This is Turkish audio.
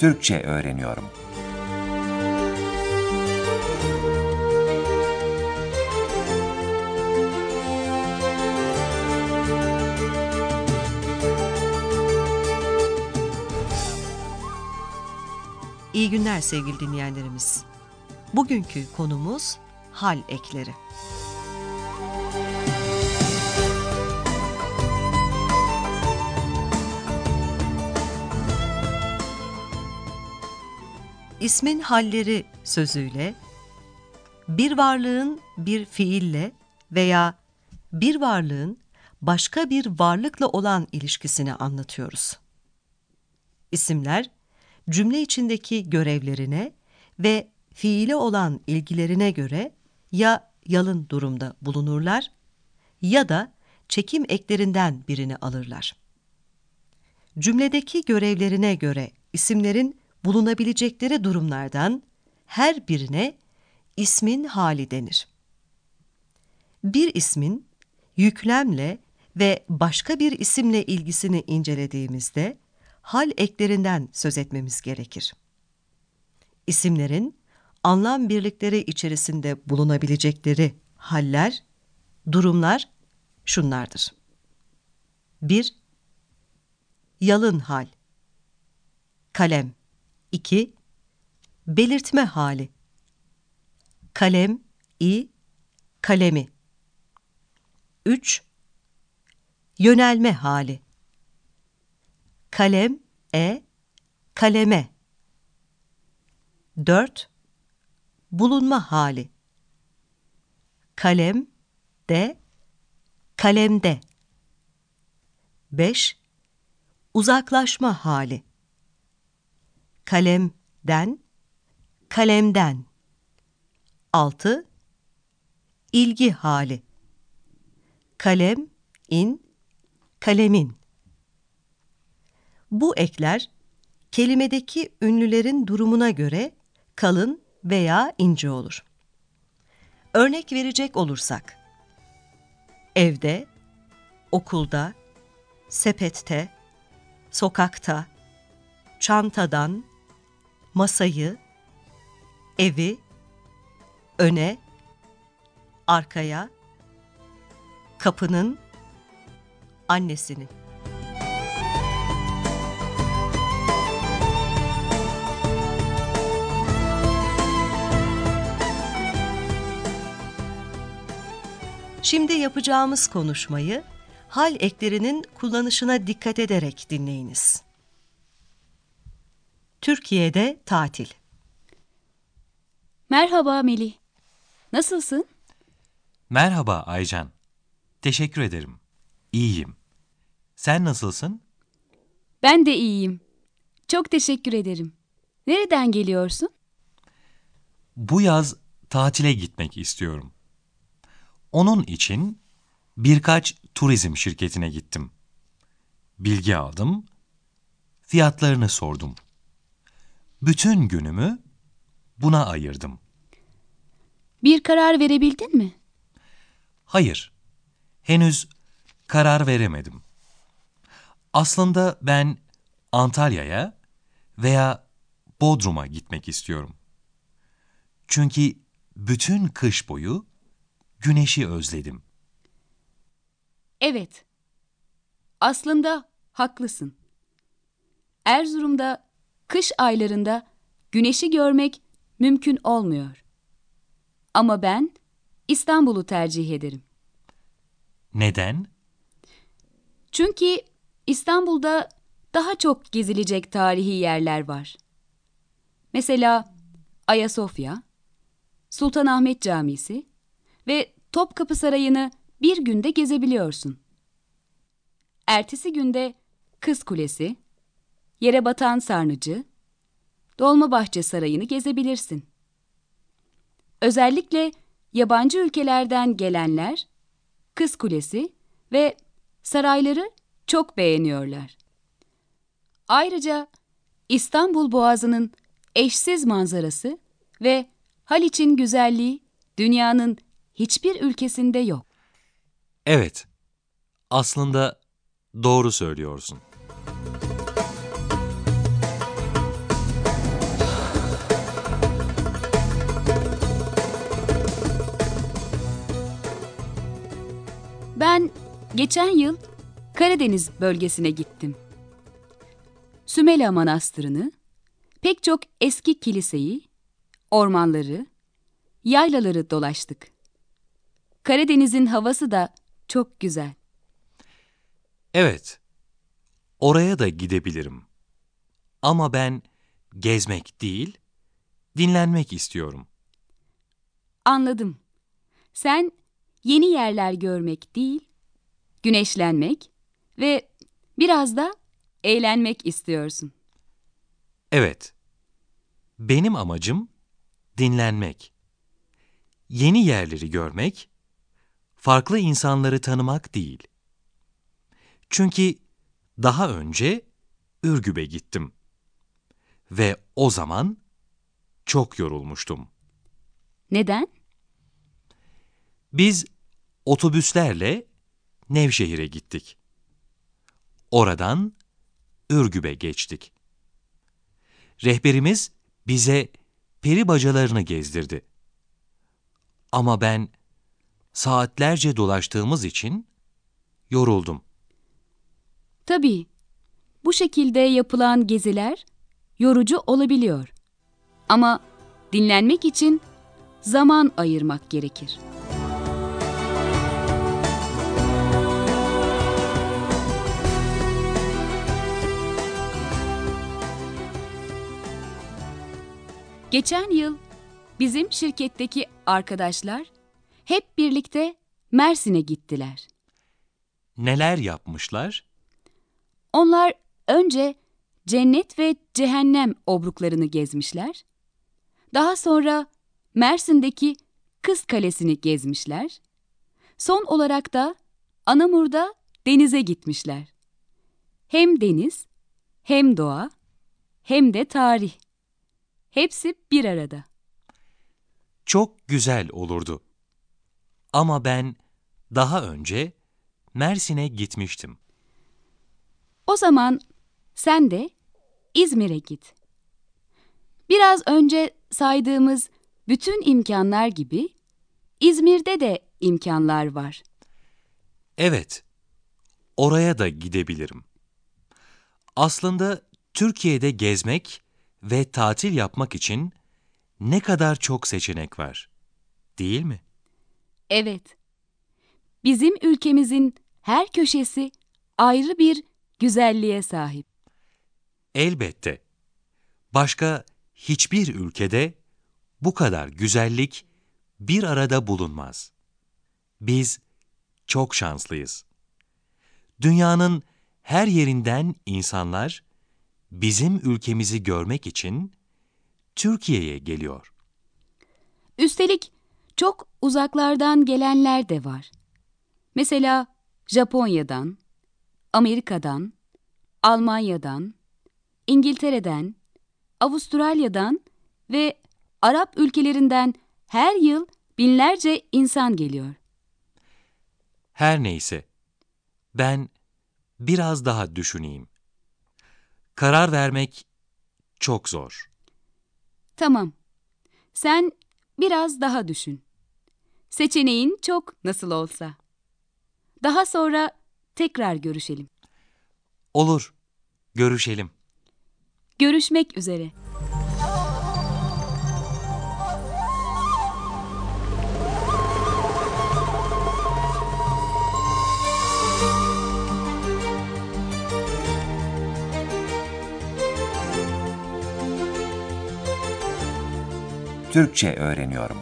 Türkçe öğreniyorum. İyi günler sevgili dinleyenlerimiz. Bugünkü konumuz hal ekleri. İsmin halleri sözüyle bir varlığın bir fiille veya bir varlığın başka bir varlıkla olan ilişkisini anlatıyoruz. İsimler cümle içindeki görevlerine ve fiile olan ilgilerine göre ya yalın durumda bulunurlar ya da çekim eklerinden birini alırlar. Cümledeki görevlerine göre isimlerin bulunabilecekleri durumlardan her birine ismin hali denir. Bir ismin yüklemle ve başka bir isimle ilgisini incelediğimizde hal eklerinden söz etmemiz gerekir. İsimlerin anlam birlikleri içerisinde bulunabilecekleri haller, durumlar şunlardır. 1. Yalın hal Kalem 2. Belirtme hali Kalem, i, kalemi 3. Yönelme hali Kalem, e, kaleme 4. Bulunma hali Kalem, de, kalemde 5. Uzaklaşma hali Kalemden, kalemden 6. İlgi hali Kalem, in, kalemin Bu ekler, kelimedeki ünlülerin durumuna göre kalın veya ince olur. Örnek verecek olursak, evde, okulda, sepette, sokakta, çantadan, masayı, evi, öne, arkaya, kapının, annesini. Şimdi yapacağımız konuşmayı hal eklerinin kullanışına dikkat ederek dinleyiniz. Türkiye'de tatil. Merhaba Melih. Nasılsın? Merhaba Aycan. Teşekkür ederim. İyiyim. Sen nasılsın? Ben de iyiyim. Çok teşekkür ederim. Nereden geliyorsun? Bu yaz tatile gitmek istiyorum. Onun için birkaç turizm şirketine gittim. Bilgi aldım, fiyatlarını sordum. Bütün günümü buna ayırdım. Bir karar verebildin mi? Hayır, henüz karar veremedim. Aslında ben Antalya'ya veya Bodrum'a gitmek istiyorum. Çünkü bütün kış boyu güneşi özledim. Evet. Aslında haklısın. Erzurum'da kış aylarında güneşi görmek mümkün olmuyor. Ama ben İstanbul'u tercih ederim. Neden? Çünkü İstanbul'da daha çok gezilecek tarihi yerler var. Mesela Ayasofya, Sultanahmet Camisi ve Topkapı Sarayı'nı bir günde gezebiliyorsun. Ertesi günde Kız Kulesi, Yere Batan Sarnıcı, Dolmabahçe Sarayı'nı gezebilirsin. Özellikle yabancı ülkelerden gelenler Kız Kulesi ve sarayları çok beğeniyorlar. Ayrıca İstanbul Boğazı'nın eşsiz manzarası ve Haliç'in güzelliği dünyanın hiçbir ülkesinde yok. Evet, aslında doğru söylüyorsun. Geçen yıl Karadeniz bölgesine gittim. Sümela Manastırı'nı, pek çok eski kiliseyi, ormanları, yaylaları dolaştık. Karadeniz'in havası da çok güzel. Evet, oraya da gidebilirim. Ama ben gezmek değil, dinlenmek istiyorum. Anladım. Sen yeni yerler görmek değil, güneşlenmek ve biraz da eğlenmek istiyorsun. Evet, benim amacım dinlenmek. Yeni yerleri görmek, farklı insanları tanımak değil. Çünkü daha önce Ürgüp'e gittim. Ve o zaman çok yorulmuştum. Neden? Biz otobüslerle Nevşehir'e gittik. Oradan Ürgüp'e geçtik. Rehberimiz bize peri bacalarını gezdirdi. Ama ben saatlerce dolaştığımız için yoruldum. Tabii. Bu şekilde yapılan geziler yorucu olabiliyor. Ama dinlenmek için zaman ayırmak gerekir. Geçen yıl bizim şirketteki arkadaşlar hep birlikte Mersin'e gittiler. Neler yapmışlar? Onlar önce cennet ve cehennem obruklarını gezmişler. Daha sonra Mersin'deki Kız Kalesi'ni gezmişler. Son olarak da Anamur'da denize gitmişler. Hem deniz, hem doğa, hem de tarih. Hepsi bir arada. Çok güzel olurdu. Ama ben daha önce Mersin'e gitmiştim. O zaman sen de İzmir'e git. Biraz önce saydığımız bütün imkanlar gibi İzmir'de de imkanlar var. Evet, oraya da gidebilirim. Aslında Türkiye'de gezmek ve tatil yapmak için ne kadar çok seçenek var, değil mi? Evet. Bizim ülkemizin her köşesi ayrı bir güzelliğe sahip. Elbette. Başka hiçbir ülkede bu kadar güzellik bir arada bulunmaz. Biz çok şanslıyız. Dünyanın her yerinden insanlar bizim ülkemizi görmek için Türkiye'ye geliyor. Üstelik çok uzaklardan gelenler de var. Mesela Japonya'dan, Amerika'dan, Almanya'dan, İngiltere'den, Avustralya'dan ve Arap ülkelerinden her yıl binlerce insan geliyor. Her neyse, ben biraz daha düşüneyim. Karar vermek çok zor. Tamam. Sen biraz daha düşün. Seçeneğin çok nasıl olsa. Daha sonra tekrar görüşelim. Olur, görüşelim. Görüşmek üzere. Türkçe öğreniyorum.